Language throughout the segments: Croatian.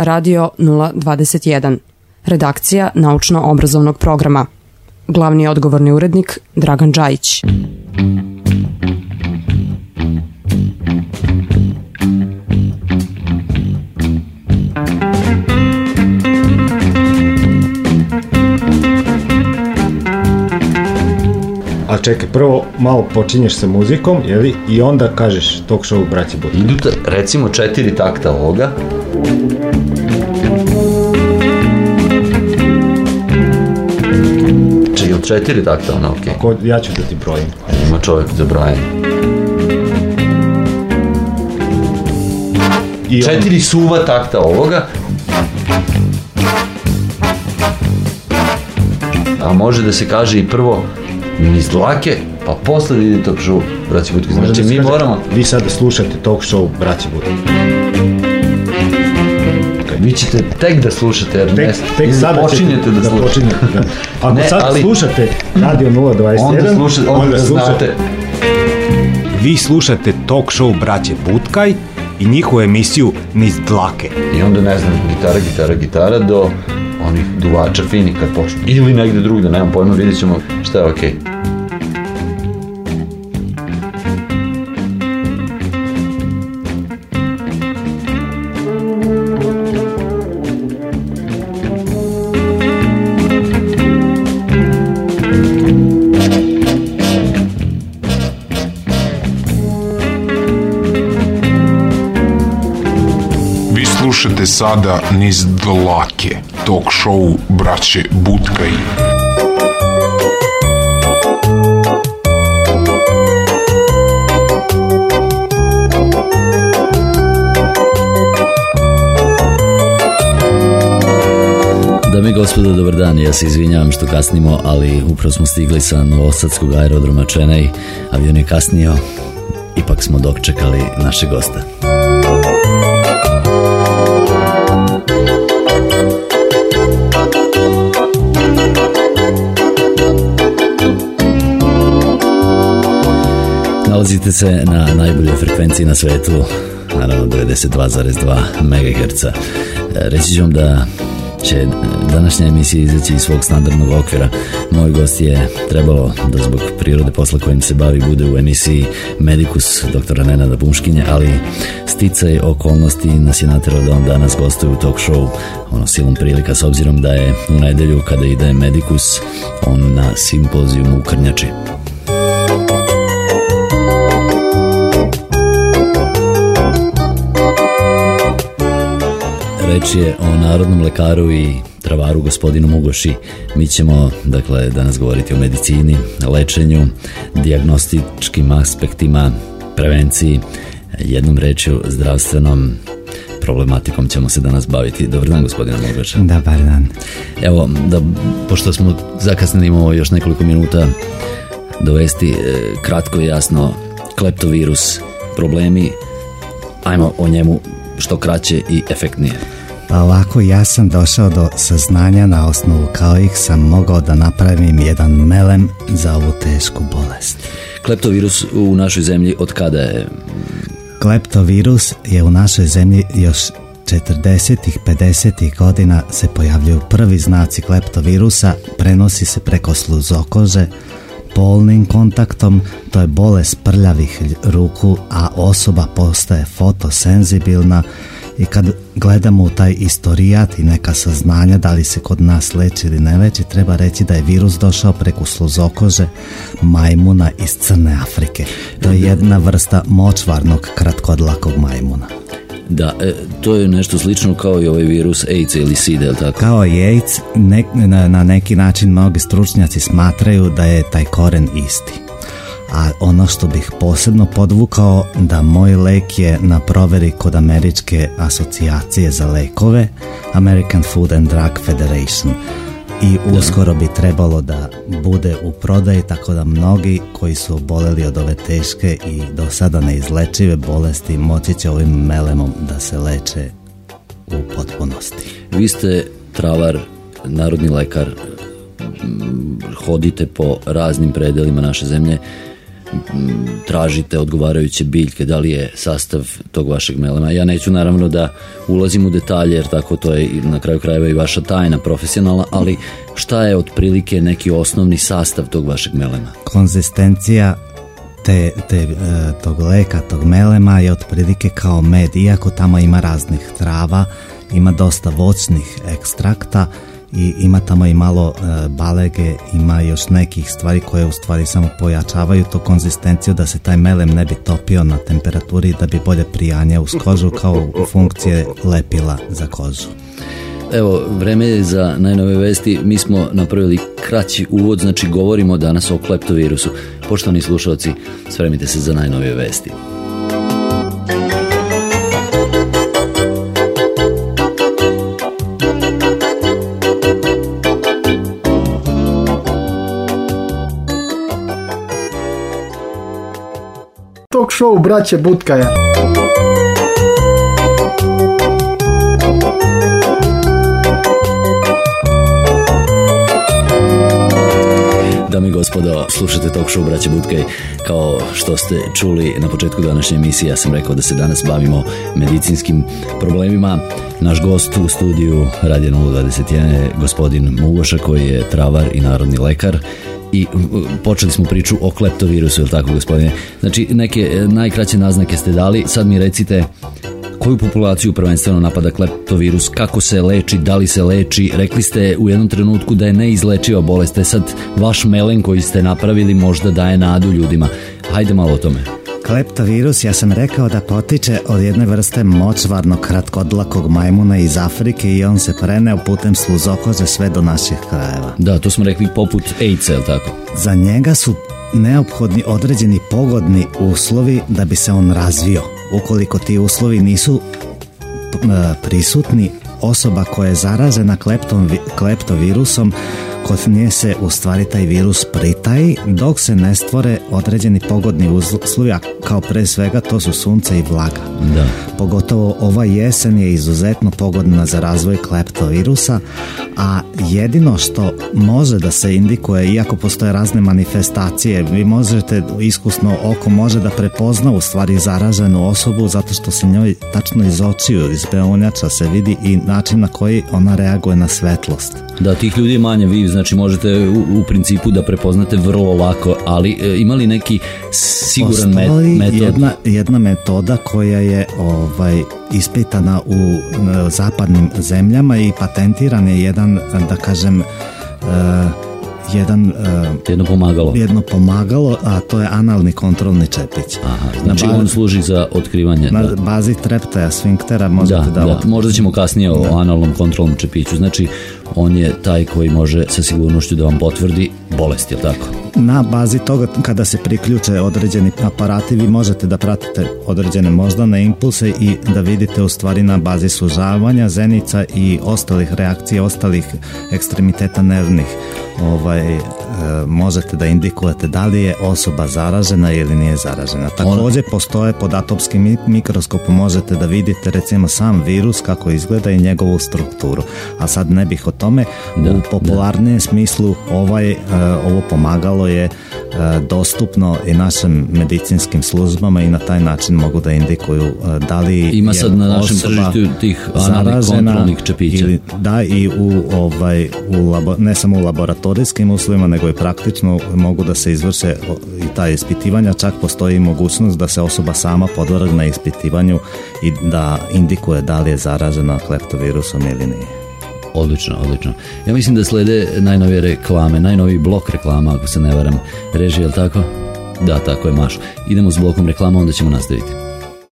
Radio 021. Redakcija naučno-obrazovnog programa. Glavni odgovorni urednik Dragan Đajić. A čekaj, prvo malo počinješ sa muzikom, jeli, i onda kažeš talk show braći Butka. Idu recimo četiri takta ovoga. Ili četiri takta, ono okej. Ko, ja ću da ti brojim. Ima čovjek za brajanje. I on- Četiri suva takta ovoga. A može da se kaže i prvo niz dlake, pa posle vidi talk show braći. Može Znači da mi kaže, moramo, Vi sada slušate talk show braći Butka. Vi ćete tek da slušate, jer Tek, tek sada počinjete ćete da, slušate. počinjete, da. Ako Ne, sad ali- slušate Radio 021, Onda slušate, onda, znate. Vi slušate talk show braće Butkaj i njihovu emisiju Niz dlake. I onda ne znam, gitara, gitara, gitara do onih duvača fini kad počne. Ili negde drugde, nemam pojma, vidjet ćemo šta je okej. Vi sada niz dlake, talk show braće Butkaj. Dame i gospodo, dobar dan. Ja se izvinjavam što kasnimo, ali upravo smo stigli sa Novosadskog aerodroma Čenej. Avion je kasnio. Ipak smo dok čekali naše gosta. Nalazite se na najboljoj frekvenciji na svetu, naravno 92,2 MHz. E, Reći ću vam da će današnja emisija izaći iz svog standardnog okvira. Moj gost je trebalo da zbog prirode posla kojim se bavi bude u emisiji Medikus doktora Nenada Bumškinja, ali sticaj okolnosti nas je naterao da on danas gostuje u talk show ono silom prilika s obzirom da je u nedelju kada ide Medikus on na simpozijumu u Krnjači. Reč je o narodnom lekaru i travaru gospodinu Mugoši. Mi ćemo, dakle, danas govoriti o medicini, lečenju, dijagnostičkim aspektima, prevenciji, jednom rečju zdravstvenom problematikom ćemo se danas baviti. Dobar dan, gospodine Mugoša. Dobar dan. Evo, da, pošto smo zakasnili imamo još nekoliko minuta dovesti e, kratko i jasno kleptovirus, problemi, ajmo o njemu što kraće i efektnije. Pa ovako ja sam došao do saznanja na osnovu kao ih sam mogao da napravim jedan melem za ovu tešku bolest. Kleptovirus u našoj zemlji od kada je? Kleptovirus je u našoj zemlji još 40-ih, 50-ih godina se pojavljuju prvi znaci kleptovirusa, prenosi se preko sluzokože, polnim kontaktom, to je bolest prljavih ruku, a osoba postaje fotosenzibilna i kad gledamo u taj istorijat i neka saznanja da li se kod nas leči ili ne leči, treba reći da je virus došao preko sluzokože majmuna iz Crne Afrike. To je jedna vrsta močvarnog kratkodlakog majmuna. Da, e, to je nešto slično kao i ovaj virus AIDS ili SIDA, je li tako? Kao i AIDS, nek- na, na neki način mnogi stručnjaci smatraju da je taj koren isti. A ono što bih posebno podvukao da moj lek je na proveri kod Američke asocijacije za lekove American Food and Drug Federation i uskoro bi trebalo da bude u prodaji tako da mnogi koji su oboleli od ove teške i do sada neizlečive bolesti moći će ovim melemom da se leče u potpunosti. Vi ste travar, narodni lekar, hodite po raznim predelima naše zemlje. Tražite odgovarajuće biljke, da li je sastav tog vašeg melema. Ja neću naravno da ulazim u detalje, jer tako to je na kraju krajeva i vaša tajna profesionalna, ali šta je otprilike neki osnovni sastav tog vašeg melema? Konzistencija te, te, e, tog leka, tog melema je otprilike kao med, iako tamo ima raznih trava, ima dosta voćnih ekstrakta, i ima tamo i malo e, balege, ima još nekih stvari koje u stvari samo pojačavaju to konzistenciju da se taj melem ne bi topio na temperaturi da bi bolje prijanja uz kožu kao funkcije lepila za kožu. Evo, vreme je za najnove vesti. Mi smo napravili kraći uvod, znači govorimo danas o kleptovirusu. Poštovani slušalci, spremite se za najnovije vesti. Show braće Butkaja. Dame i gospodo, slušate talk show Braće Butkaj. Kao što ste čuli na početku današnje emisije, ja sam rekao da se danas bavimo medicinskim problemima. Naš gost u studiju Radio 021 je gospodin Mugoša koji je travar i narodni lekar i počeli smo priču o kleptovirusu, je tako gospodine? Znači, neke e, najkraće naznake ste dali, sad mi recite koju populaciju prvenstveno napada kleptovirus, kako se leči, da li se leči, rekli ste u jednom trenutku da je neizlečiva bolest, je sad vaš melen koji ste napravili možda daje nadu ljudima. Hajde malo o tome. Kleptovirus, ja sam rekao da potiče od jedne vrste močvarnog kratkodlakog majmuna iz Afrike i on se preneo putem sluzokoze sve do naših krajeva. Da, to smo rekli poput AIDS, je tako? Za njega su neophodni određeni pogodni uslovi da bi se on razvio. Ukoliko ti uslovi nisu prisutni, osoba koja je zaražena kleptom, kleptovirusom kod nje se u stvari taj virus pritaji dok se ne stvore određeni pogodni uslovi, a kao pre svega to su sunce i vlaga. Da. Pogotovo ova jesen je izuzetno pogodna za razvoj kleptovirusa, a jedino što može da se indikuje, iako postoje razne manifestacije, vi možete iskusno oko može da prepozna u stvari zaraženu osobu zato što se njoj tačno iz očiju, iz beonjača se vidi i način na koji ona reaguje na svetlost. Da, tih ljudi manje, vi znači možete u, u principu da prepoznate vrlo lako, ali e, imali neki siguran Postoji metod? Jedna, jedna metoda koja je ovaj ispitana u e, zapadnim zemljama i patentiran je jedan, da kažem, e, jedan uh, jedno pomagalo jedno pomagalo a to je analni kontrolni čepić Aha, znači on služi za otkrivanje na da. bazi treptaja sfinktera možete da, da, da možda ćemo kasnije o analnom kontrolnom čepiću znači on je taj koji može sa sigurnošću da vam potvrdi bolest, je tako? Na bazi toga kada se priključe određeni aparati vi možete da pratite određene moždane impulse i da vidite u stvari na bazi sužavanja zenica i ostalih reakcija, ostalih ekstremiteta nervnih ovaj, e, možete da indikujete da li je osoba zaražena ili nije zaražena. Takođe postoje pod atomskim mikroskopom možete da vidite recimo sam virus kako izgleda i njegovu strukturu. A sad ne bih o tome. Da, u popularnijem da. smislu ovaj, uh, ovo pomagalo je uh, dostupno i našim medicinskim službama i na taj način mogu da indikuju uh, da li ima sad na našem tržištu tih kontrolnih čepića. Ili, da i u ovaj u labo, ne samo u laboratorijskim uslovima nego i praktično mogu da se izvrše i ta ispitivanja čak postoji mogućnost da se osoba sama podvrgne ispitivanju i da indikuje da li je zaražena kleptovirusom ili nije. Odlično, odlično. Ja mislim da slede najnovije reklame, najnoviji blok reklama, ako se ne varam. Reži, je tako? Da, tako je, Mašo. Idemo s blokom reklama, onda ćemo nastaviti.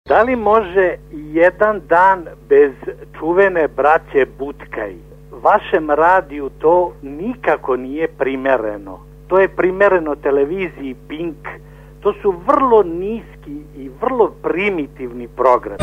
Da li može jedan dan bez čuvene braće Butkaj? Vašem radiju to nikako nije primereno. To je primereno televiziji Pink. To su vrlo niski i vrlo primitivni programi.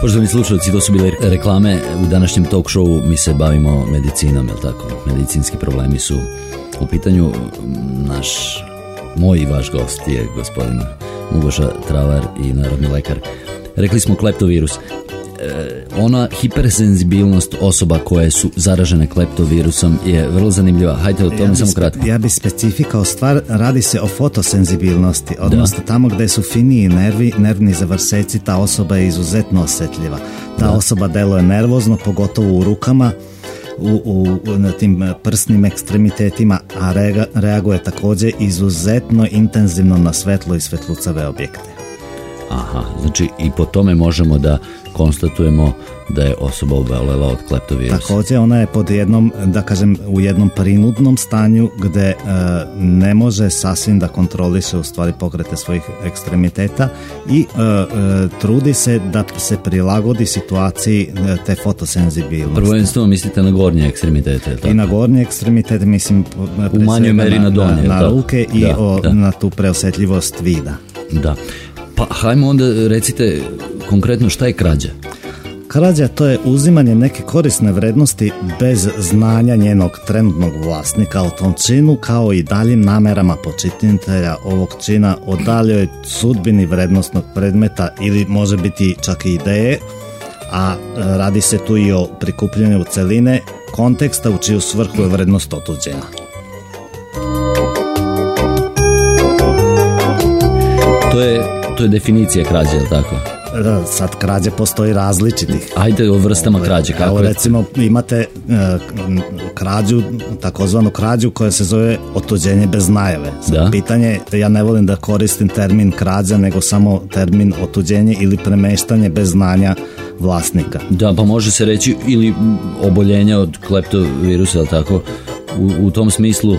Poštovani slušalci, to su bile reklame. U današnjem talk showu mi se bavimo medicinom, jel tako? Medicinski problemi su u pitanju. Naš moj i vaš gost je gospodin Mugoša Travar i narodni lekar. Rekli smo kleptovirus. E, ona hipersenzibilnost osoba koje su zaražene kleptovirusom je vrlo zanimljiva. Hajde o tome ja samo kratko. Ja bi specifikao stvar, radi se o fotosenzibilnosti, odnosno tamo gdje su finiji nervi, nervni zavrseci, ta osoba je izuzetno osjetljiva. Ta osoba deluje nervozno, pogotovo u rukama, u, u, na tim prsnim ekstremitetima, a reaguje također izuzetno intenzivno na svetlo i svetlucave objekte. Aha, znači i po tome možemo da konstatujemo da je osoba obolela od kleptovirusa. Također ona je pod jednom, da kažem, u jednom prinudnom stanju gde e, ne može sasvim da kontroliše u stvari pokrete svojih ekstremiteta i e, e, trudi se da se prilagodi situaciji te fotosenzibilnosti. Prvenstveno mislite na gornje ekstremitete, I na gornje ekstremitete, mislim, u manjoj meri na, donje, na, ruke i na tu preosjetljivost vida. Da. Pa hajmo onda recite konkretno šta je krađa? Krađa to je uzimanje neke korisne vrednosti bez znanja njenog trenutnog vlasnika o tom činu kao i daljim namerama počinitelja ovog čina o daljoj sudbini vrednostnog predmeta ili može biti čak i ideje, a radi se tu i o prikupljanju celine konteksta u čiju svrhu je vrednost otuđena. To je, to je definicija krađe, je tako? Da, sad krađe postoji različitih. Ajde o vrstama krađe. Kako Evo, recimo imate e, krađu, takozvanu krađu koja se zove otuđenje bez najave. Da. Pitanje, ja ne volim da koristim termin krađa, nego samo termin otuđenje ili premeštanje bez znanja vlasnika. Da, pa može se reći ili oboljenje od kleptovirusa, tako? U, u tom smislu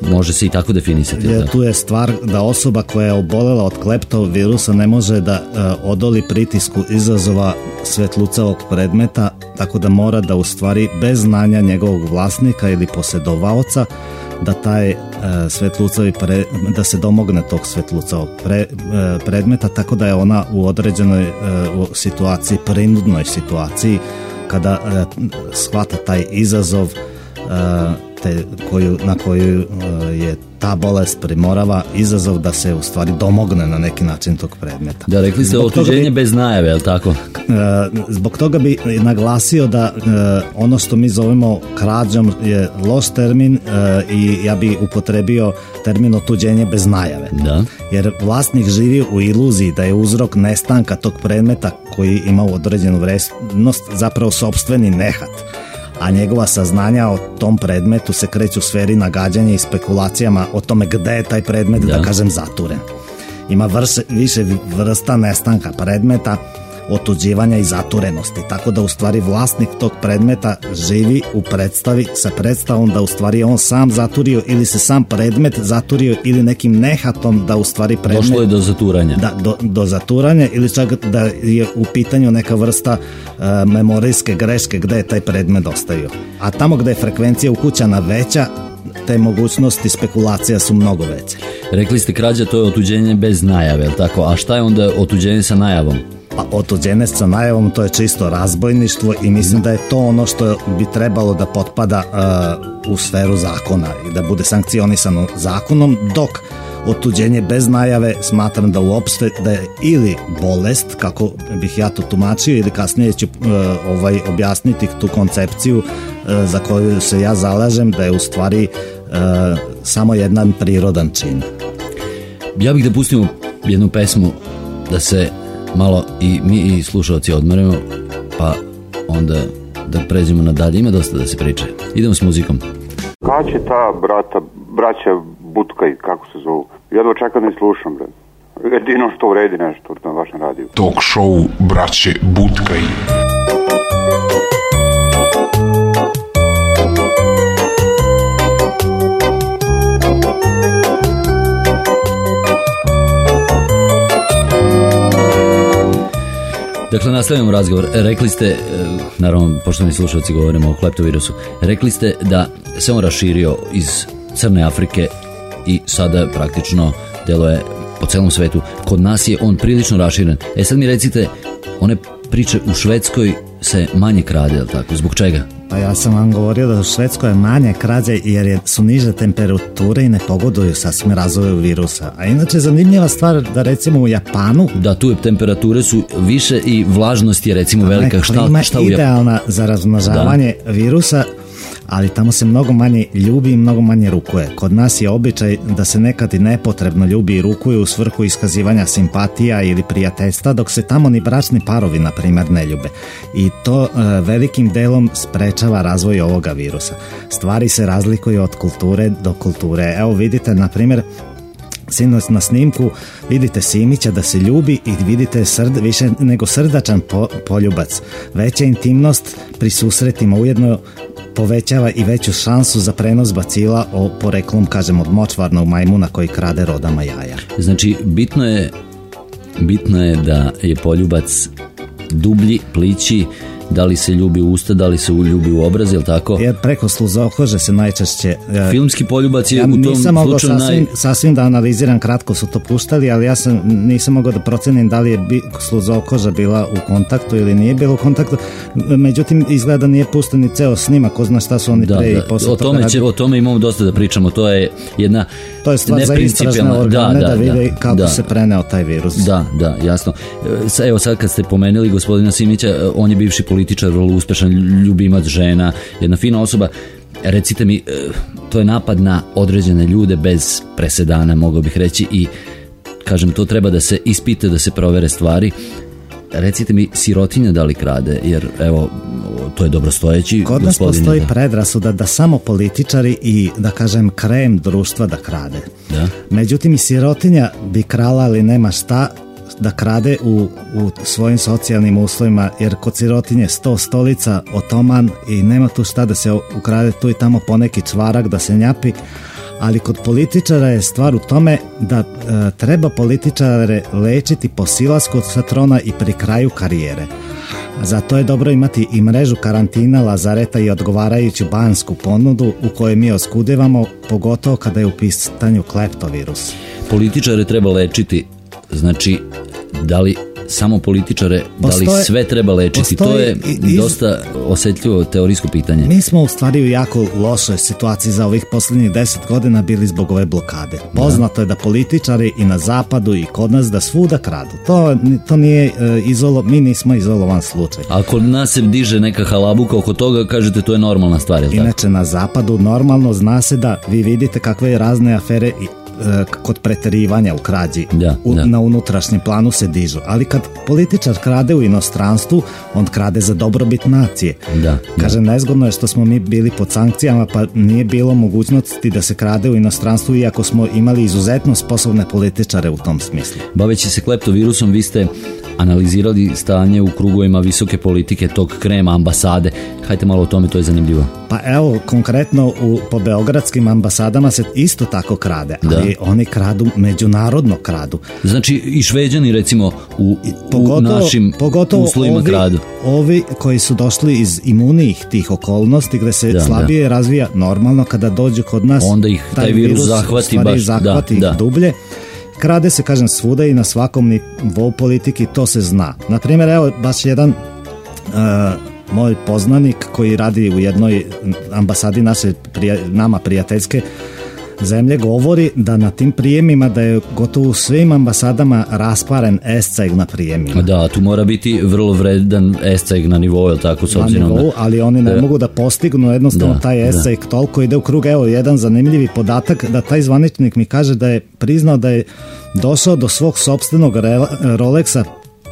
Može se i tako definisati. Je, tu je stvar da osoba koja je obolela od kleptovirusa ne može da e, odoli pritisku izazova svetlucavog predmeta, tako da mora da u stvari bez znanja njegovog vlasnika ili posjedovaoca da taj e, svetlucavi da se domogne tog svetlucavog e, predmeta tako da je ona u određenoj situaciji, prinudnoj situaciji kada shvata taj izazov te koju, na koju e, je ta bolest primorava izazov da se u stvari domogne na neki način tog predmeta. Da, rekli ste otuđenje bez najave, je tako? E, zbog toga bi naglasio da e, ono što mi zovemo krađom je loš termin i ja bi upotrebio termin otuđenje bez najave. Da. Jer vlasnik živi u iluziji da je uzrok nestanka tog predmeta koji ima određenu vrednost zapravo sobstveni nehat a njegova saznanja o tom predmetu se kreću u sferi nagađanja i spekulacijama o tome gde je taj predmet, da, da kažem, zaturen. Ima više vrsta nestanka predmeta, otuđivanja i zaturenosti, tako da u stvari vlasnik tog predmeta živi u predstavi sa predstavom da u stvari on sam zaturio ili se sam predmet zaturio ili nekim nehatom da u stvari predmet... Došlo je do zaturanja. Da, do, do zaturanja ili čak da je u pitanju neka vrsta uh, memorijske greške gde je taj predmet ostavio. A tamo gde je frekvencija ukućana veća, te mogućnosti spekulacija su mnogo veće. Rekli ste krađa to je otuđenje bez najave, tako? A šta je onda otuđenje sa najavom? Pa otuđenje sa najavom to je čisto razbojništvo i mislim da je to ono što bi trebalo da potpada uh, u sferu zakona i da bude sankcionisano zakonom, dok otuđenje bez najave smatram da uopšte da je ili bolest, kako bih ja to tumačio, ili kasnije ću uh, ovaj, objasniti tu koncepciju uh, za koju se ja zalažem, da je u stvari samo jedan prirodan čin. Ja bih da pustimo jednu pesmu da se malo i mi i slušalci odmarimo, pa onda da pređemo na dalje. Ima dosta da se priče. Idemo s muzikom. Kad će ta brata, braća Butkaj, kako se zovu? Jedva čekam da slušam, bre. Jedino što uredi nešto na vašem radiju. Talk show braće Butkaj. Dakle, nastavljamo razgovor. Rekli ste, e, naravno, poštovani slušalci govorimo o kleptovirusu, rekli ste da se on raširio iz Crne Afrike i sada praktično deluje po celom svetu. Kod nas je on prilično raširen. E sad mi recite, one priče u Švedskoj se manje krade, tako? Zbog čega? Pa ja sam vam govorio da u Švedskoj je manje krađe jer je, su niže temperature i ne pogoduju sasvim razvoju virusa. A inače zanimljiva stvar da recimo u Japanu Da, tu je temperature su više i vlažnost je recimo velika. je Šta, šta u Japanu? idealna za razmnožavanje virusa ali tamo se mnogo manje ljubi i mnogo manje rukuje. Kod nas je običaj da se nekad i nepotrebno ljubi i rukuje u svrhu iskazivanja simpatija ili prijateljstva, dok se tamo ni bračni parovi, na primjer, ne ljube. I to e, velikim delom sprečava razvoj ovoga virusa. Stvari se razlikuju od kulture do kulture. Evo vidite, na primjer, Sinoć na snimku vidite Simića da se ljubi i vidite srd, više nego srdačan po- poljubac. Veća intimnost pri susretima ujedno povećava i veću šansu za prenos bacila o poreklom, kažem, od močvarnog majmuna koji krade rodama jaja. Znači, bitno je, bitno je da je poljubac dublji, plići, da li se ljubi u usta, da li se ljubi u obraz, jel tako? Jer preko sluzokože se najčešće... e, Filmski poljubac je ja u tom nisam mogao slučaju sasvim, naj... sasvim da analiziram, kratko su to puštali, ali ja sam nisam mogao da procenim da li je bi, sluzokoža bila u kontaktu ili nije bila u kontaktu. Međutim, izgleda nije pušten ni ceo snimak, ko zna šta su oni Da, pre i da, posle o toga tome, će, radili. o tome imamo dosta da pričamo, to je jedna To je stvar za istražne organe da, vide kako da. se preneo taj virus. Da, da, jasno. E, Evo sad kad ste pomenuli gospodina Simića, e, on je bivši političar, vrlo uspešan ljubimac žena, jedna fina osoba. Recite mi, e, to je napad na određene ljude bez presedana, mogao bih reći, i kažem, to treba da se ispite, da se provere stvari. Recite mi, sirotinja da li krade? Jer, evo, to je dobrostojeći Kod nas postoji predrasuda da samo političari i, da kažem, krem društva da krade. Da? Međutim, i sirotinja bi krala, ali nema šta da krade u, u svojim socijalnim uslovima, jer kod sirotinje sto stolica, otoman i nema tu šta da se ukrade tu i tamo poneki čvarak da se njapi, ali kod političara je stvar u tome da e, treba političare lečiti po silasku sa trona i pri kraju karijere. Zato je dobro imati i mrežu karantina, lazareta i odgovarajuću bansku ponudu u kojoj mi oskudevamo, pogotovo kada je u pitanju kleptovirus. Političare treba lečiti, znači, da li samo političare, da li sve treba lečiti? To je iz- dosta osjetljivo teorijsko pitanje. Mi smo u stvari u jako lošoj situaciji za ovih posljednjih deset godina bili zbog ove blokade. Poznato je da političari i na zapadu i kod nas da svuda kradu. To, to nije e, izolo, mi nismo izolovan slučaj. Ako nas se diže neka halabuka oko toga, kažete to je normalna stvar, jel tako? Inače na zapadu normalno zna se da vi vidite kakve razne afere i kod preterivanja u krađi Da, u- da. na unutrašnjem planu se dižu. Ali kad političar krade u inostranstvu, on krade za dobrobit nacije. Da, Kaže, nezgodno je što smo mi bili pod sankcijama, pa nije bilo mogućnosti da se krade u inostranstvu, iako smo imali izuzetno sposobne političare u tom smislu. Baveći se kleptovirusom, vi ste analizirali stanje u krugovima visoke politike tog krema ambasade. Hajte malo o tome, to je zanimljivo. Pa evo, konkretno u, po beogradskim ambasadama se isto tako krade, Da. ali oni kradu, međunarodno kradu. Znači i šveđani recimo u, u našim pogotovo uslovima ovi, kradu. Ovi koji su došli iz imunijih tih okolnosti gdje se Da, slabije razvija normalno kada dođu kod nas Onda ih taj virus zahvati u stvari baš, zahvati da, da. dublje. Krade se, kažem, svuda i na svakom nivou politiki to se zna. Na primjer, evo, baš jedan uh, moj poznanik koji radi u jednoj ambasadi naše prija- nama prijateljske zemlje govori da na tim prijemima da je gotovo u svim ambasadama rasparen esceg na prijemima. Da, tu mora biti vrlo vredan esceg na nivou, tako, s na obzirom nivou, da... ali oni ne da- mogu da postignu jednostavno Da, taj da. esej toliko ide u krug. Evo, jedan zanimljivi podatak da taj zvaničnik mi kaže da je priznao da je došao do svog sobstvenog re- Rolexa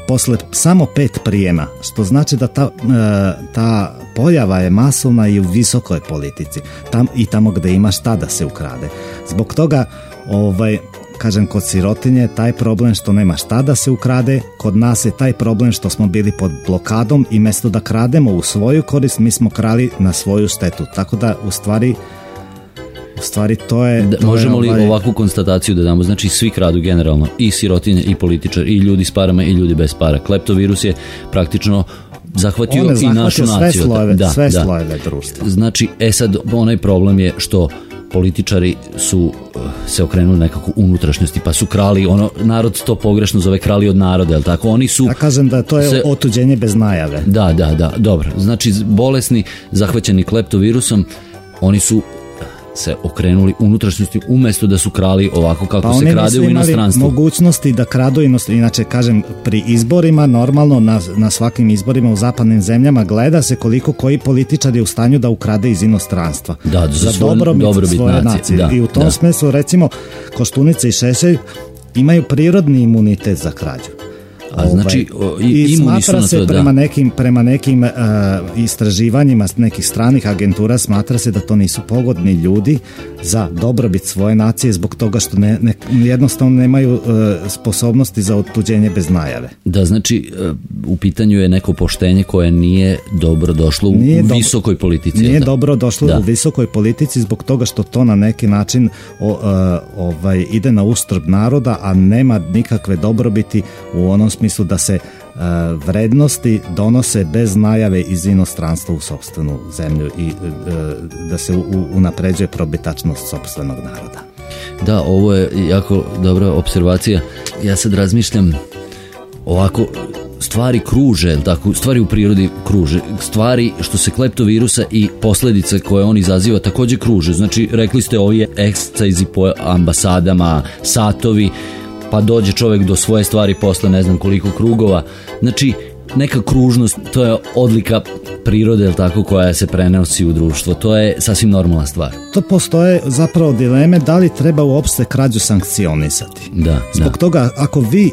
posle samo pet prijema, što znači da ta, e, ta pojava je masovna i u visokoj politici, tam i tamo gde ima šta da se ukrade. Zbog toga, ovaj, kažem, kod sirotinje je taj problem što nema šta da se ukrade, kod nas je taj problem što smo bili pod blokadom i mesto da krademo u svoju korist, mi smo krali na svoju štetu. Tako da, u stvari, u stvari to je... Da, to je, možemo li ovaj, ovakvu konstataciju da damo? Znači svi kradu generalno, i sirotinje, i političar, i ljudi s parama, i ljudi bez para. Kleptovirus je praktično zahvatio on je i našu sve naciju. slojeve, da, sve da. slojeve društva. Znači, e sad, onaj problem je što političari su, eh, se okrenuli nekako unutrašnjosti, pa su krali, ono, narod to pogrešno zove krali od naroda, jel tako? Oni su... Ja kažem da to je se- otuđenje bez najave. Da, da, da, dobro. Znači, bolesni, zahvaćeni kleptovirusom, oni su se okrenuli unutrašnjosti umjesto da su krali ovako kako Pa se krade u inostranstvu. mogućnosti da kradu inost- inače kažem pri izborima normalno na, na svakim izborima u zapadnim zemljama gleda se koliko koji političar je u stanju da ukrade iz inostranstva Da, za svoju dobrobit, dobrobit svoje nacije, nacije. da, i u tom da. smislu recimo Koštunica i Šešelj imaju prirodni imunitet za krađu A znači, o, i- i smatra se to, da. prema nekim, prema nekim e, istraživanjima nekih stranih agentura smatra se da to nisu pogodni ljudi za dobrobit svoje nacije zbog toga što ne, ne- jednostavno nemaju e, sposobnosti za otuđenje bez najave. Da, znači, e, u pitanju je neko poštenje koje nije dobro došlo u, Nije u dobro- visokoj politici. Nije da? dobro došlo Da. u visokoj politici zbog toga što to na neki način o, ovaj, ide na uštrb naroda, a nema nikakve dobrobiti u onom smislu da se e, vrednosti donose bez najave iz inostranstva u sopstvenu zemlju i e, da se unapređuje probitačnost sopstvenog naroda. Da, ovo je jako dobra observacija. Ja sad razmišljam ovako, stvari kruže, tako, stvari u prirodi kruže, stvari što se kleptovirusa i posljedice koje on izaziva također kruže. Znači, rekli ste ovi ekscajzi po ambasadama, satovi, pa dođe čovjek do svoje stvari posle ne znam koliko krugova. Znači, neka kružnost, to je odlika prirode, jel tako, koja se prenosi u društvo. To je sasvim normalna stvar. To postoje zapravo dileme da li treba uopšte krađu sankcionisati. Da, da. Zbog toga, ako vi e,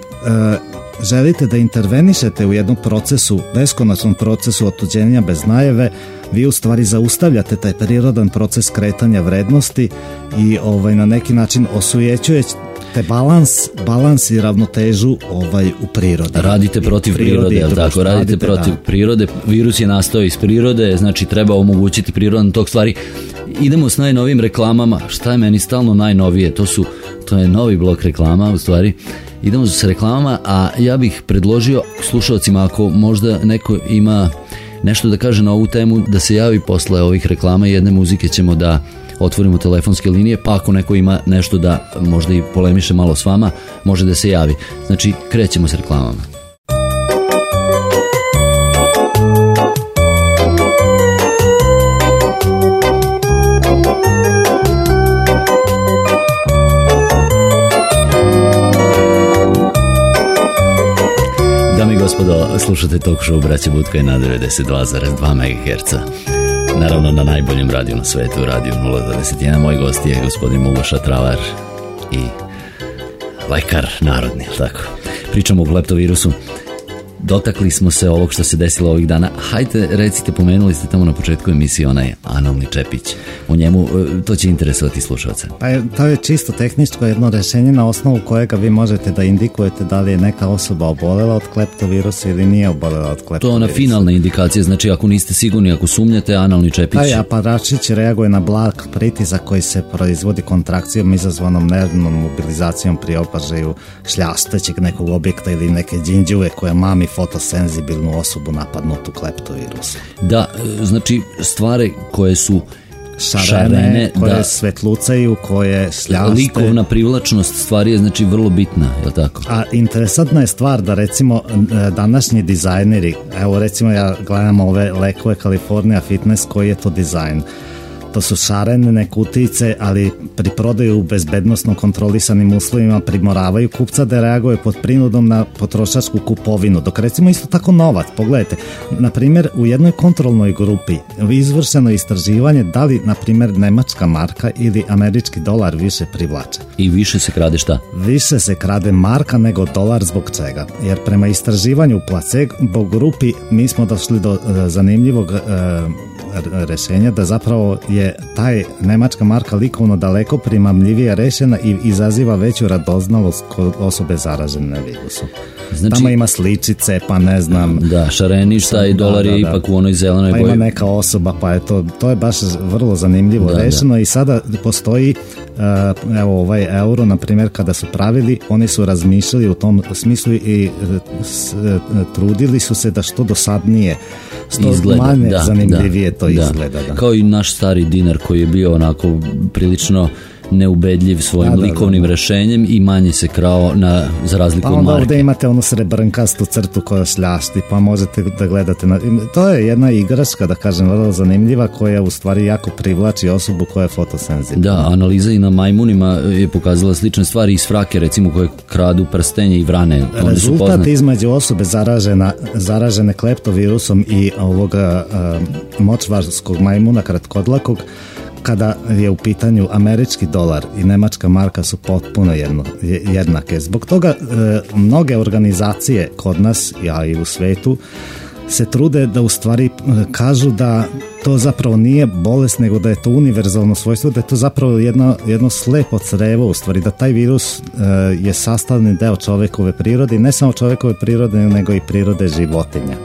želite da intervenišete u jednom procesu, beskonačnom procesu otuđenja bez najave, vi u stvari zaustavljate taj prirodan proces kretanja vrednosti i ovaj na neki način osujećujete balans, balans i ravnotežu ovaj u prirodi. Radite protiv prirode, društvu. tako? Radite Radite, protiv da. prirode. Virus je nastao iz prirode, znači treba omogućiti prirodan tok stvari. Idemo s najnovim reklamama. Šta je meni stalno najnovije? To su to je novi blok reklama u stvari. Idemo s reklamama, a ja bih predložio slušalcima ako možda neko ima nešto da kaže na ovu temu, da se javi posle ovih reklama i jedne muzike ćemo da otvorimo telefonske linije, pa ako neko ima nešto da možda i polemiše malo s vama, može da se javi. Znači, krećemo s reklamama. Dame i gospodo, slušate talk show Braće Budka i na 92,2 MHz. Naravno na najboljem radiju na svetu, radiju 021. Moj gost je gospodin Mugoša Travar i lekar narodni, tako? Pričamo o leptovirusu. Dotakli smo se ovog što se desilo ovih dana. Hajde, recite, pomenuli ste tamo na početku emisije onaj analni čepić. O njemu, e, to će interesovati slušalce. Pa je, to je čisto tehničko jedno rješenje na osnovu kojega vi možete da indikujete da li je neka osoba obolela od kleptovirusa ili nije obolela od To je kleptovirusa. ona finalna indikacija, znači ako niste sigurni, ako sumnjate, analni čepić. Taj aparačić reaguje na blag pritisak koji se proizvodi kontrakcijom izazvanom nervnom mobilizacijom pri opažaju šljaštećeg nekog objekta ili neke džinđuve koja mami fotosenzibilnu osobu napadnutu kleptovirusa. Da, e, znači stvari koje su Šarene, šarene, koje da, svetlucaju, koje šljašte. likovna privlačnost stvari je znači vrlo bitna, je li tako? A interesantna je stvar da recimo e, današnji dizajneri, evo recimo ja gledam ove lekove California Fitness, koji je to dizajn? To su šarene kutice, ali pri prodaju u bezbednostno kontrolisanim uslovima primoravaju kupca da reaguje pod prinudom na potrošačku kupovinu. Dok recimo isto tako novac, pogledajte, na primjer u jednoj kontrolnoj grupi izvršeno je istraživanje da li na primjer nemačka marka ili američki dolar više privlače. I više se krade šta? Više se krade marka nego dolar zbog čega? Jer prema istraživanju u placebo grupi mi smo došli do e, zanimljivog e, r- rešenja da zapravo je taj nemačka marka likovno daleko primamljivije rešena i izaziva veću radoznalost kod osobe zaražene virusom. Znači- Tamo ima sličice, pa ne znam, Da, šareništa i Da, dolar je da, da. ipak u onoj zelenoj pa boji. ima neka osoba, pa je to, to je baš vrlo zanimljivo Da, da. rešeno i sada postoji, evo ovaj euro, na primjer, kada su pravili, oni su razmišljali u tom smislu i uh, s- uh, trudili su se da što dosadnije, što izgleda, manje da, zanimljivije da, to da. izgleda. Da. Kao i naš stari dinar koji je bio onako prilično neubedljiv svojim Da, da, da. likovnim rešenjem i manje se krao na, za razliku Pa od Marke. ovdje imate onu srebrnkastu crtu koja šljašti, pa možete da gledate. Na, to je jedna igračka, da kažem, vrlo zanimljiva, koja u stvari jako privlači osobu koja je fotosenzitivna. Da, analiza i na majmunima je pokazala slične stvari iz frake, recimo koje kradu prstenje i vrane. Rezultat između osobe zaražena, zaražene kleptovirusom i ovoga uh, močvarskog majmuna kratkodlakog kada je u pitanju američki dolar i nemačka marka su potpuno jedno, je- jednake. Zbog toga e, mnoge organizacije kod nas, ja i u svetu, se trude da u stvari e, kažu da to zapravo nije bolest, nego da je to univerzalno svojstvo, da je to zapravo jedno, jedno slepo crevo, u stvari da taj virus e, je sastavni deo čovekove prirode ne samo čovekove prirode, nego i prirode životinja.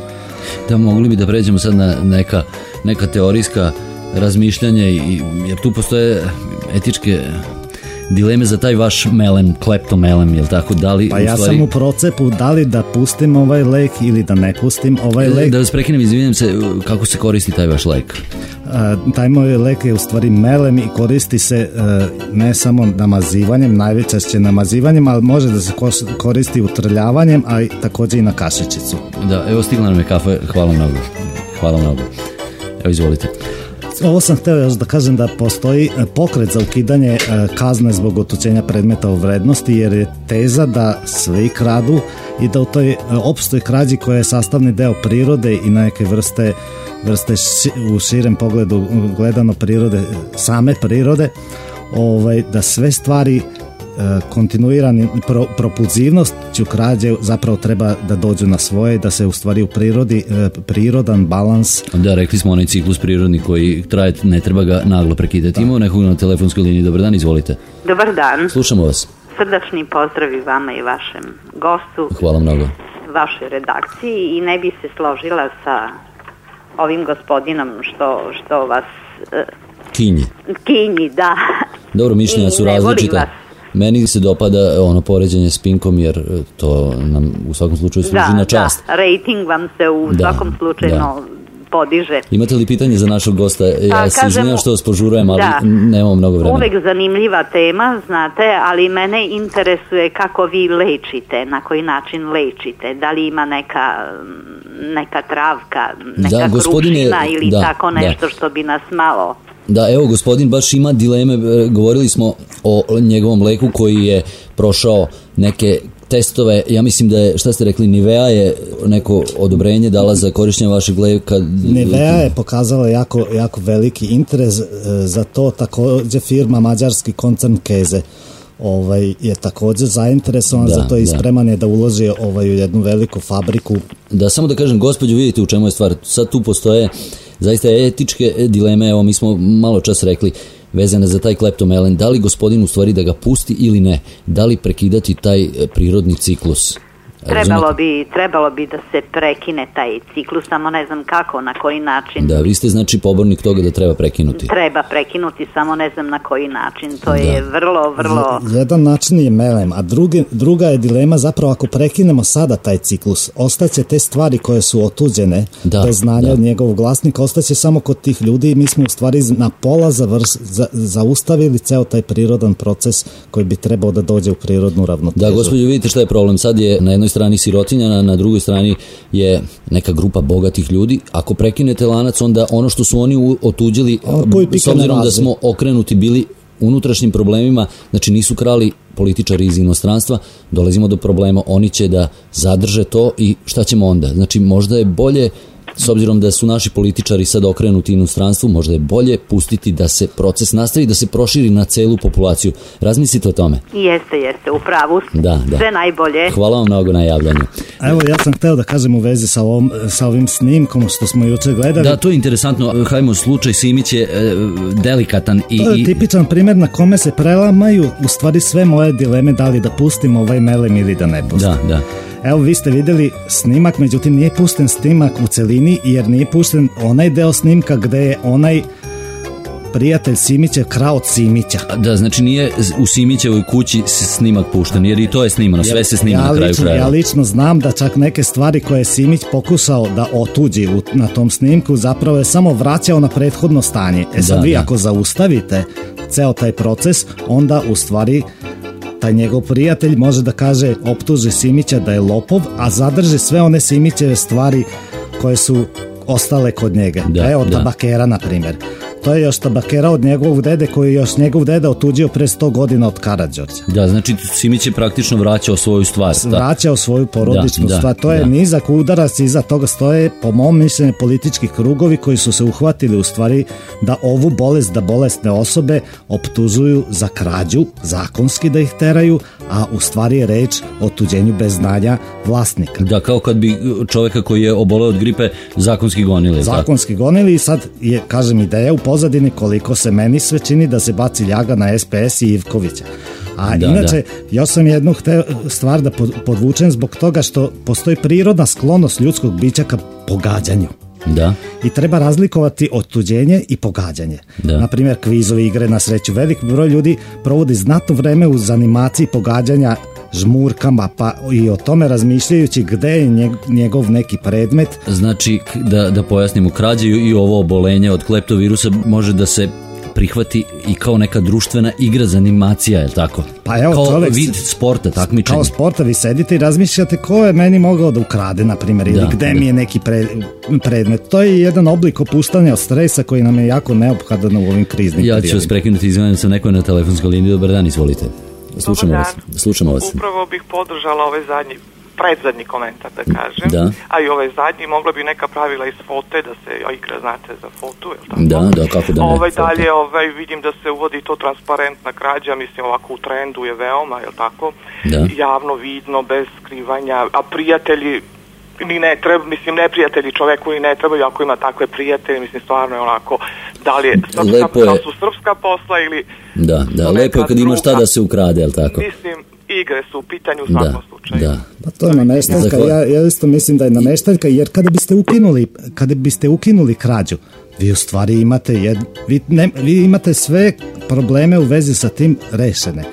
Da, mogli bi da pređemo sad na neka, neka teorijska razmišljanja, i, jer tu postoje etičke dileme za taj vaš melem, kleptomelem, jel tako? Da li, Pa ja stvari, sam u procepu da li da pustim ovaj lek ili da ne pustim ovaj lek. Da vas prekinem, izvinjam se, kako se koristi taj vaš lek? E, taj moj lek je u stvari melem i koristi se e, ne samo namazivanjem, najčešće namazivanjem, ali može da se koristi utrljavanjem, a i također i na kašičicu. Da, evo stigla nam je kafa, hvala mnogo. Hvala mnogo. Evo izvolite. Ovo sam htio još da kažem da postoji e, pokret za ukidanje e, kazne zbog otuđenja predmeta u vrednosti jer je teza da svi kradu i da u toj e, opštoj krađi koja je sastavni deo prirode i neke vrste vrste ši- u širem pogledu gledano prirode same prirode ovaj da sve stvari kontinuirani pro, propulzivnošću krađe zapravo treba da dođu na svoje da se u stvari u prirodi e, prirodan balans Da, rekli smo onaj ciklus prirodni koji traje, ne treba ga naglo prekidati. Imamo nekog na telefonskoj liniji, dobar dan, izvolite. Dobar dan. Slušamo vas. Srdačni pozdravi vama i vašem gostu, Hvala mnogo. vašoj redakciji i ne bi se složila sa ovim gospodinom što, što vas e, Kinji. kinji, da. Dobro, mišljenja I su ne volim različita. Meni se dopada ono poređenje s Pinkom jer e, to nam u svakom slučaju služi Da, na čast. da, rating vam se u Da, svakom slučaju da. podiže. Imate li pitanje za našeg gosta? Ja Pa, se kažem, izvinjam što vas požurujem, ali da. nemamo mnogo vremena. Uvek zanimljiva tema, znate, ali mene interesuje kako vi lečite, na koji način lečite, da li ima neka, neka travka, neka Da, krušina ili da, tako da. nešto što bi nas malo... Da, evo, gospodin baš ima dileme, e, govorili smo o njegovom leku koji je prošao neke testove, ja mislim da je, šta ste rekli, Nivea je neko odobrenje dala za korištenje vašeg leka. Nivea je pokazala jako, jako veliki interes e, za to, također firma mađarski koncern Keze ovaj, je također zainteresovan Da, za to i da. spreman je da uloži ovaj, u jednu veliku fabriku. Da, samo da kažem, gospođo, vidite u čemu je stvar. Sad tu postoje zaista etičke dileme, evo mi smo malo čas rekli, vezane za taj kleptomelen, da li gospodin u stvari da ga pusti ili ne, da li prekidati taj e, prirodni ciklus. Trebalo bi, trebalo bi da se prekine taj ciklus, samo ne znam kako, na koji način. Da, vi ste znači pobornik toga da treba prekinuti. Treba prekinuti, samo ne znam na koji način. To Da. je vrlo, vrlo... Jedan način je melem, a drugi, druga je dilema zapravo ako prekinemo sada taj ciklus, ostaće te stvari koje su otuđene Da, bez znanja da. od njegovog vlasnika, ostaće samo kod tih ljudi i mi smo u stvari na pola zavrs, za, zaustavili ceo taj prirodan proces koji bi trebao da dođe u prirodnu ravnotežu. Da, gospođo, vidite šta je problem. Sad je na jednoj strani sirotinja, na, na drugoj strani je neka grupa bogatih ljudi. Ako prekinete lanac, onda ono što su oni u- otuđili, A, koji s obzirom da smo okrenuti bili unutrašnjim problemima, znači nisu krali političari iz inostranstva, dolazimo do problema, oni će da zadrže to i šta ćemo onda? Znači možda je bolje s obzirom da su naši političari sad okrenuti inostranstvu, možda je bolje pustiti da se proces nastavi, da se proširi na celu populaciju. Razmislite o tome. Jeste, jeste, u pravu ste. Da, da. Sve najbolje. Hvala vam mnogo na javljanju. Evo, ja sam hteo da kažem u vezi sa, ovom, sa ovim snimkom što smo juče gledali. Da, to je interesantno. Hajmo, slučaj Simić je e, delikatan i... To je tipičan primjer na kome se prelamaju u stvari sve moje dileme da li da pustim ovaj melem ili da ne pustim. Da, da. Evo vi ste vidjeli snimak, međutim nije pušten snimak u celini jer nije pušten onaj deo snimka gde je onaj prijatelj Simića krao od Simića. Da, znači nije u Simićevoj kući snimak pušten, jer i to je snimano, sve se snima ja na kraju lično, krajeva. Ja lično znam da čak neke stvari koje je Simić pokušao da otuđi u, na tom snimku zapravo je samo vraćao na prethodno stanje. E sad Da, vi da. ako zaustavite ceo taj proces, onda u stvari taj njegov prijatelj može da kaže optuži Simića da je lopov, a zadrži sve one Simićeve stvari koje su ostale kod njega. Da, Evo da. tabakera, na primjer. To je još tabakera od njegovog dede koji je još njegov deda otuđio pre 100 godina od Karadžorđa. Da, znači Simić je praktično vraćao svoju stvar. Da. Vraćao svoju porodičnu Da, stvar. To je da. nizak udarac, iza toga stoje, po mom mišljenju, politički krugovi koji su se uhvatili u stvari da ovu bolest, da bolesne osobe optužuju za krađu, zakonski da ih teraju, a u stvari je reč o tuđenju bez znanja vlasnika. Da, kao kad bi čoveka koji je oboleo od gripe zakonski gonili. zakonski gonili i sad je, kažem, ideja u pozadini koliko se meni sve čini da se baci ljaga na SPS i Ivkovića. A Da, inače, još sam jednu hteo stvar da pod- podvučem zbog toga što postoji prirodna sklonost ljudskog bića ka pogađanju. Da. I treba razlikovati otuđenje i pogađanje. Da. Na primjer, kvizovi igre na sreću. Velik broj ljudi provodi znatno vreme uz animaciji pogađanja žmurkama pa i o tome razmišljajući gde je njeg- njegov neki predmet Znači, da, da pojasnimo, krađe i ovo obolenje od kleptovirusa može da se prihvati i kao neka društvena igra za animacija, je tako? Pa evo, kao čovek vid sporta, takmičenje. Kao sporta vi sedite i razmišljate ko je meni mogao da ukrade, na primjer, ili Da, gde da. mi je neki pre- predmet. To je jedan oblik opuštanja od stresa koji nam je jako neophodan u ovim kriznim Ja ću vas prekinuti, izgledam sam neko na telefonskoj liniji. Dobar dan, izvolite. Slušamo vas. Slušamo vas. Upravo bih podržala ovaj zadnji predzadnji komentar da kažem, Da. a i ovaj zadnji mogla bi neka pravila iz fote da se igra znate za fotu, jel tako? Da, da, kako da ne. Ovaj foto. dalje, ovaj, vidim da se uvodi to transparentna krađa, mislim ovako u trendu je veoma, jel tako? Da. Javno vidno, bez skrivanja, a prijatelji ni ne treba, mislim neprijatelji čoveku ni ne trebaju ako ima takve prijatelje, mislim stvarno je onako, da li je srpska, su srpska posla ili Da, da, lepo je kad ima šta da se ukrade, je li tako? Mislim, igre su u pitanju u Da, svakom slučaju. da. Pa to je nameštaljka, ja, ja isto mislim da je nameštaljka, jer kada biste ukinuli, kada biste ukinuli krađu, vi u stvari imate, jed, vi, ne, vi imate sve probleme u vezi sa tim rešene.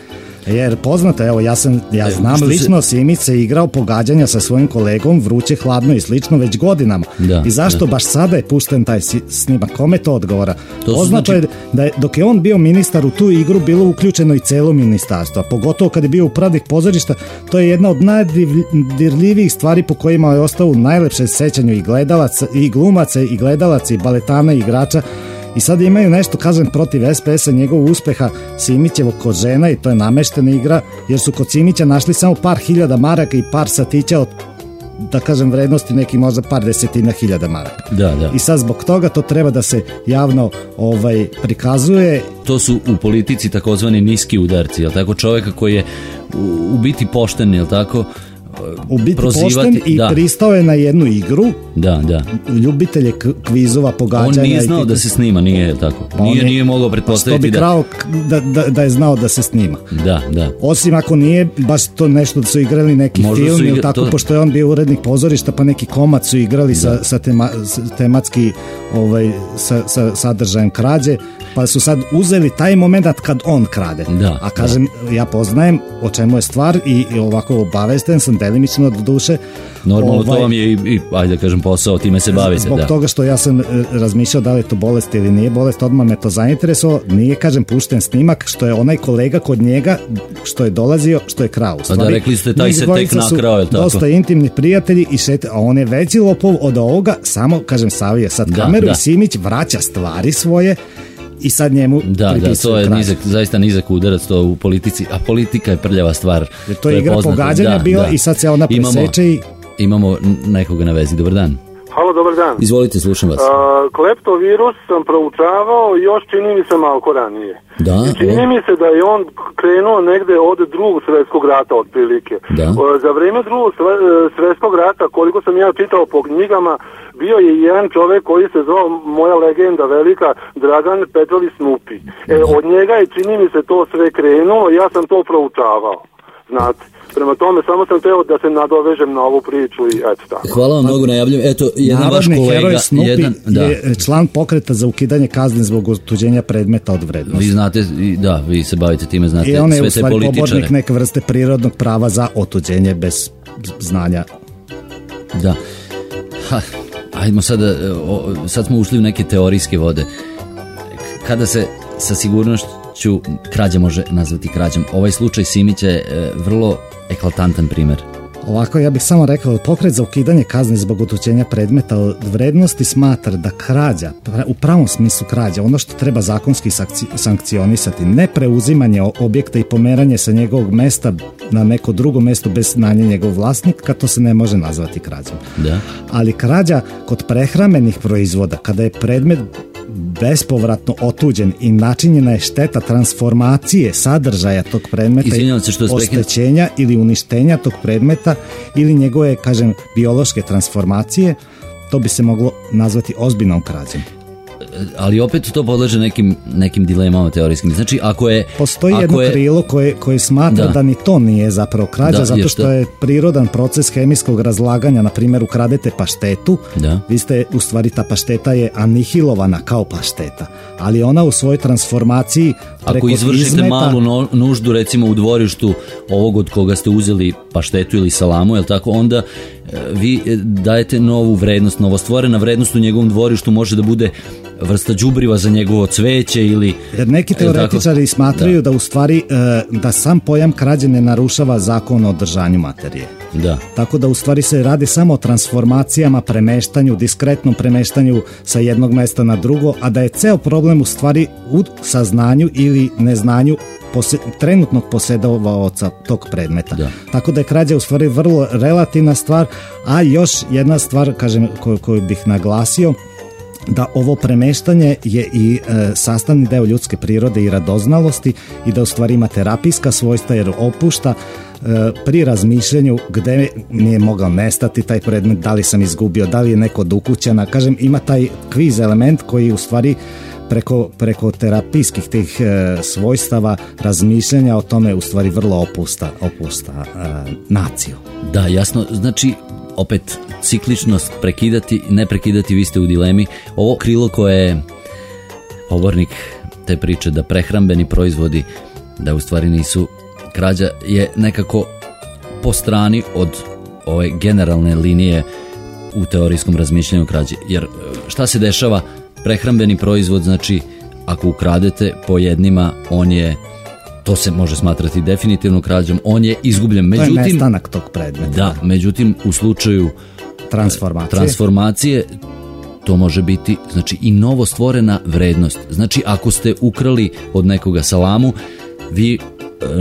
Jer poznato, evo ja sam, ja E, znam se- lično se igrao pogađanja sa svojim kolegom vruće, hladno i slično već godinama. Da, I zašto da. baš sada je pušten taj snimak? Kome to odgovara? To Poznato znači- je da je dok je on bio ministar u tu igru bilo uključeno i celo ministarstvo, a pogotovo kad je bio upravnik pozorišta, to je jedna od najdirljivijih stvari po kojima je ostao u najlepše sećanju i gledalaca, i glumaca, i gledalaca, i baletana, i igrača, i sad imaju nešto, kažem, protiv SPS-a, njegovog uspeha Simićevo kod žena i to je nameštena igra, jer su kod Simića našli samo par hiljada maraka i par satića od da kažem vrednosti neki možda par desetina hiljada maraka. Da, da. I sad zbog toga to treba da se javno ovaj prikazuje To su u politici takozvani niski udarci, je li tako? Čoveka koji je u, u biti pošten, tako? U biti Prozivati- pošten i da. pristao je na jednu igru Da, da. ljubitelje kvizova pogađanja On nije i znao tih- da se snima, nije tako? Pa Nije, je- nije mogao Što pretpostaviti bi da... krao da, da, da je znao da se snima Da, da. Osim ako nije baš to nešto da su igrali neki Možda film ili igra- tako, to- pošto je on bio urednik pozorišta, pa neki komad su igrali sa, sa, tema, s- tematski ovaj, sa, sa sadržajem krađe, pa su sad uzeli taj moment kad on krade. Da, A kažem, ja poznajem o čemu je stvar i, i ovako obavesten sam delimično do duše. Normalno to Ovaj, vam je i, i, ajde da kažem, posao, time se bavite. Zbog da. toga što ja sam e, razmišljao da li je to bolest ili nije bolest, odmah me to zainteresovalo. Nije, kažem, pušten snimak, što je onaj kolega kod njega, što je dolazio, što je krao. U da, stvari, rekli ste, taj se tek nakrao, jel tako? Dosta intimni prijatelji i šeta, a on je veći lopov od ovoga, samo, kažem, savije sad Da, kameru da. i Simić vraća stvari svoje i sad njemu Da, da, to je nizak, zaista nizak udarac to u politici, a politika je prljava stvar. Jer to je igra poznato. pogađanja Da, bila da. i sad se ona Imamo- preseče i Imamo nekoga na vezi, dobar dan. Halo, dobar dan. Izvolite, slušam vas. A, kleptovirus sam proučavao još čini mi se malko ranije. Da, I čini mi se da je on krenuo negde od drugog svjetskog rata otprilike. Da. Za vrijeme drugog sve- e, svjetskog rata, koliko sam ja čitao po knjigama, bio je jedan čovjek koji se zvao moja legenda velika Dragan Petrović Snupi. E, od njega je čini mi se to sve krenulo, ja sam to proučavao. Znate, prema tome samo sam teo da se nadovežem na ovu priču i eto tako. Hvala vam mnogo najavljujem. Eto, jedan vaš kolega, heroj Snoopy jedan, da. je član pokreta za ukidanje kazne zbog otuđenja predmeta od vrednosti. Vi znate, i- da, vi se bavite time, znate I on je sve u te stvari političare. pobornik neke vrste prirodnog prava za otuđenje bez znanja. Da. Ha, ajmo sada, e, o, sad smo ušli u neke teorijske vode. Kada se sa sigurnošću krađa može nazvati krađom. Ovaj slučaj Simića je e, vrlo eklatantan primjer. Ovako, ja bih samo rekao, pokret za ukidanje kazne zbog utućenja predmeta od vrednosti smatra da krađa, u pravom smislu krađa, ono što treba zakonski sankcionisati, ne preuzimanje objekta i pomeranje sa njegovog mesta na neko drugo mesto bez znanja njegov vlasnik, kad to se ne može nazvati krađom. Da. Ali krađa kod prehrambenih proizvoda, kada je predmet bespovratno otuđen i načinjena je šteta transformacije sadržaja tog predmeta se što oštećenja ili uništenja tog predmeta ili njegove, kažem, biološke transformacije, to bi se moglo nazvati ozbiljnom krađom ali opet to podleže nekim, nekim dilemama teorijskim. Znači, ako je... Postoji jedno je, krilo koje, koje smatra da. ni to nije zapravo krađa, zato što je prirodan proces hemijskog razlaganja, na primjer, ukradete paštetu, da. vi ste, u stvari, ta pašteta je anihilovana kao pašteta, ali ona u svojoj transformaciji Ako izvršite malu nuždu, recimo u dvorištu ovog od koga ste uzeli paštetu ili salamu, jel tako, onda vi dajete novu vrednost, novostvorena vrednost u njegovom dvorištu može da bude vrsta đubriva za njegovo cveće ili... Jer neki teoretičari smatraju da. u stvari e, da sam pojam krađe ne narušava zakon o održanju materije. Da. Tako da u stvari se radi samo o transformacijama, premeštanju, diskretnom premeštanju sa jednog mesta na drugo, a da je ceo problem u stvari u saznanju ili neznanju trenutnog posjedovaoca tog predmeta. Da. Tako da je krađa u stvari vrlo relativna stvar, a još jedna stvar kažem, koju, koju bih naglasio, da ovo premeštanje je i e, sastavni deo ljudske prirode i radoznalosti i da u stvari ima terapijska svojstva jer opušta e, pri razmišljanju gdje mi je mogao nestati taj predmet, da li sam izgubio, da li je neko dokućana, kažem ima taj kviz element koji u stvari preko, preko terapijskih tih e, svojstava razmišljanja o tome u stvari vrlo opusta, opusta naciju. Da, jasno, znači opet cikličnost prekidati, ne prekidati, vi ste u dilemi. Ovo krilo koje je pobornik te priče da prehrambeni proizvodi da u stvari nisu krađa je nekako po strani od ove generalne linije u teorijskom razmišljanju krađe. Jer e, šta se dešava? Prehrambeni proizvod, znači ako ukradete po jednima, on je to se može smatrati definitivno krađom, on je izgubljen. Međutim, to je nestanak tog predmeta. Da, međutim, u slučaju transformacije. transformacije to može biti znači i novo stvorena vrednost. Znači ako ste ukrali od nekoga salamu, vi e,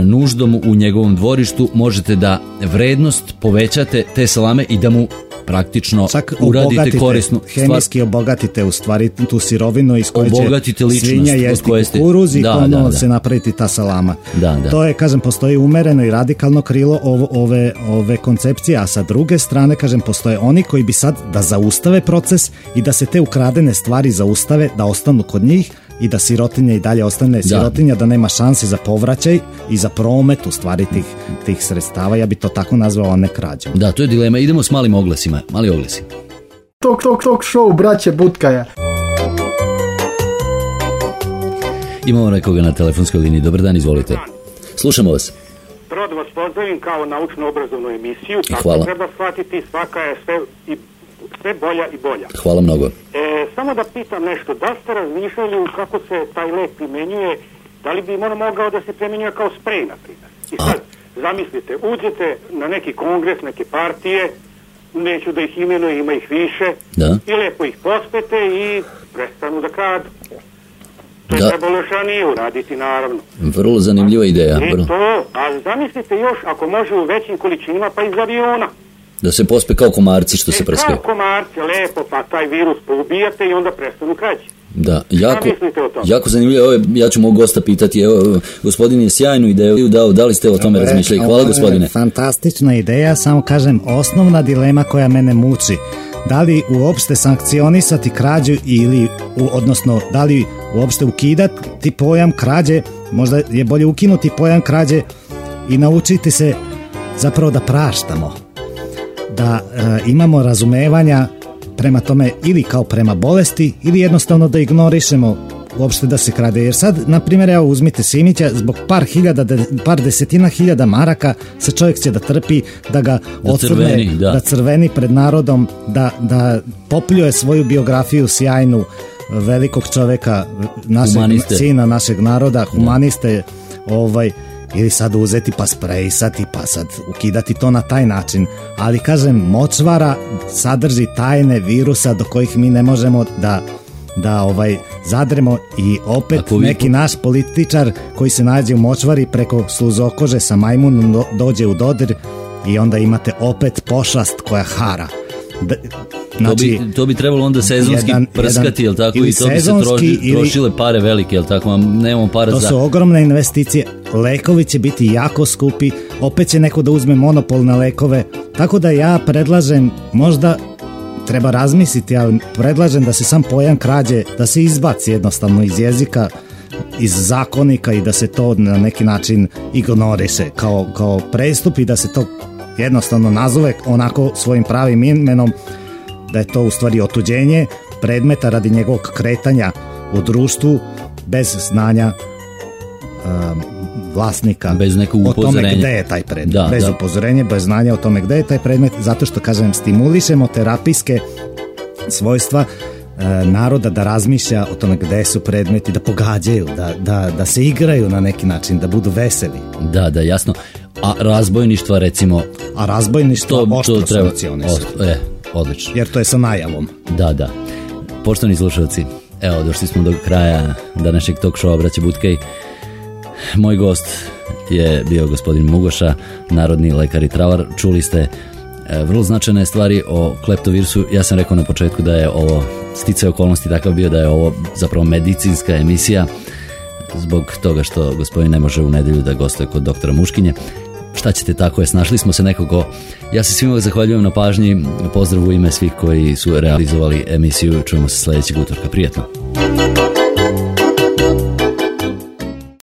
nuždom u njegovom dvorištu možete da vrednost povećate te salame i da mu praktično Čak uradite korisnu hemijski obogatite u stvari tu sirovinu iz koje obogatite će svinja jesti kukuruz i da, da, se napraviti ta salama. Da, da. To je, kažem, postoji umereno i radikalno krilo ove, ove koncepcije, a sa druge strane, kažem, postoje oni koji bi sad da zaustave proces i da se te ukradene stvari zaustave, da ostanu kod njih, i da sirotinja i dalje ostane sirotinja, da nema šanse za povraćaj i za promet u stvari tih, tih sredstava, ja bi to tako nazvao, a ne krađom. Da, to je dilema. Idemo s malim oglasima. Mali oglasi. Tok, tok, tok show, braće Butkaja. Imamo nekoga na telefonskoj liniji. Dobar dan, izvolite. Slušamo vas. Prvo da vas pozdravim kao naučno-obrazovnu emisiju. I hvala. treba shvatiti, svaka je sve i sve bolja i bolja. Hvala mnogo. E, samo da pitam nešto, da ste razmišljali kako se taj lek primjenjuje, da li bi ono mogao da se primjenjuje kao sprej, na primjer? I sad, zamislite, uđete na neki kongres, neke partije, neću da ih imenuje, ima ih više, da. i lepo ih pospete i prestanu da kradu. To je trebalo još ranije uraditi, naravno. Vrlo zanimljiva ideja. I to, ali zamislite još, ako može u većim količinima, pa iz aviona. Da se pospe kao komarci što se e, prskaju. Kao komarci, lepo, pa taj virus poubijate i onda prestanu krađi. Da, jako, jako zanimljivo, evo, ja ću mog gosta pitati, evo, gospodin je sjajnu ideju dao, da li ste o tome razmišljali? Hvala gospodine. Fantastična ideja, samo kažem, osnovna dilema koja mene muči, da li uopšte sankcionisati krađu ili, odnosno, da li uopšte ukidati pojam krađe, možda je bolje ukinuti pojam krađe i naučiti se zapravo da praštamo da e, imamo razumevanja prema tome ili kao prema bolesti ili jednostavno da ignorišemo uopšte da se krade. Jer sad, na primjer, evo uzmite Simića, zbog par hiljada, par desetina hiljada maraka se čovjek će da trpi, da ga da crveni, da. crveni pred narodom, da, da popljuje svoju biografiju sjajnu, velikog čoveka, našeg Humaniste. sina našeg naroda, humaniste, ovaj, ili sad uzeti pa sprejsati, pa sad ukidati to na taj način. Ali kažem, močvara sadrži tajne virusa do kojih mi ne možemo da da ovaj zadremo i opet Ako vi- neki naš političar koji se nađe u močvari preko sluzokože sa majmunom do- dođe u dodir i onda imate opet pošast koja hara. D- znači, to, bi, to bi trebalo onda sezonski jedan- prskati, jedan- jel tako? I to bi se troši, ili- trošile pare velike, jel tako? Nemamo para To za... su ogromne investicije, lekovi će biti jako skupi, opet će neko da uzme monopol na lekove, tako da ja predlažem, možda treba razmisliti, ali predlažem da se sam pojam krađe, da se izbaci jednostavno iz jezika, iz zakonika i da se to na neki način ignoriše kao, kao prestup i da se to jednostavno nazove onako svojim pravim imenom, da je to u stvari otuđenje predmeta radi njegovog kretanja u društvu bez znanja um, vlasnika Bez nekog o tome upozorenja. gde je taj predmet. Da, bez da. upozorenja, bez znanja o tome gde je taj predmet, zato što, kažem, stimulišemo terapijske svojstva e, naroda da razmišlja o tome gde su predmeti, da pogađaju, da, da, da se igraju na neki način, da budu veseli. Da, da, jasno. A razbojništva, recimo... A razbojništva to, oštro to treba, sankcionišu. oštro, E, odlično. Jer to je sa najavom. Da, da. Poštovani slušalci, evo, došli smo do kraja današnjeg talk showa Braće Butkej. Moj gost je bio gospodin Mugoša, narodni lekar i travar. Čuli ste e, vrlo značajne stvari o kleptovirusu. Ja sam rekao na početku da je ovo sticaj okolnosti takav bio da je ovo zapravo medicinska emisija zbog toga što gospodin ne može u nedjelju da gostuje kod doktora Muškinje. Šta ćete tako je, snašli smo se nekogo. Ja se svima zahvaljujem na pažnji, pozdrav u ime svih koji su realizovali emisiju. Čujemo se sljedećeg utorka. Prijetno.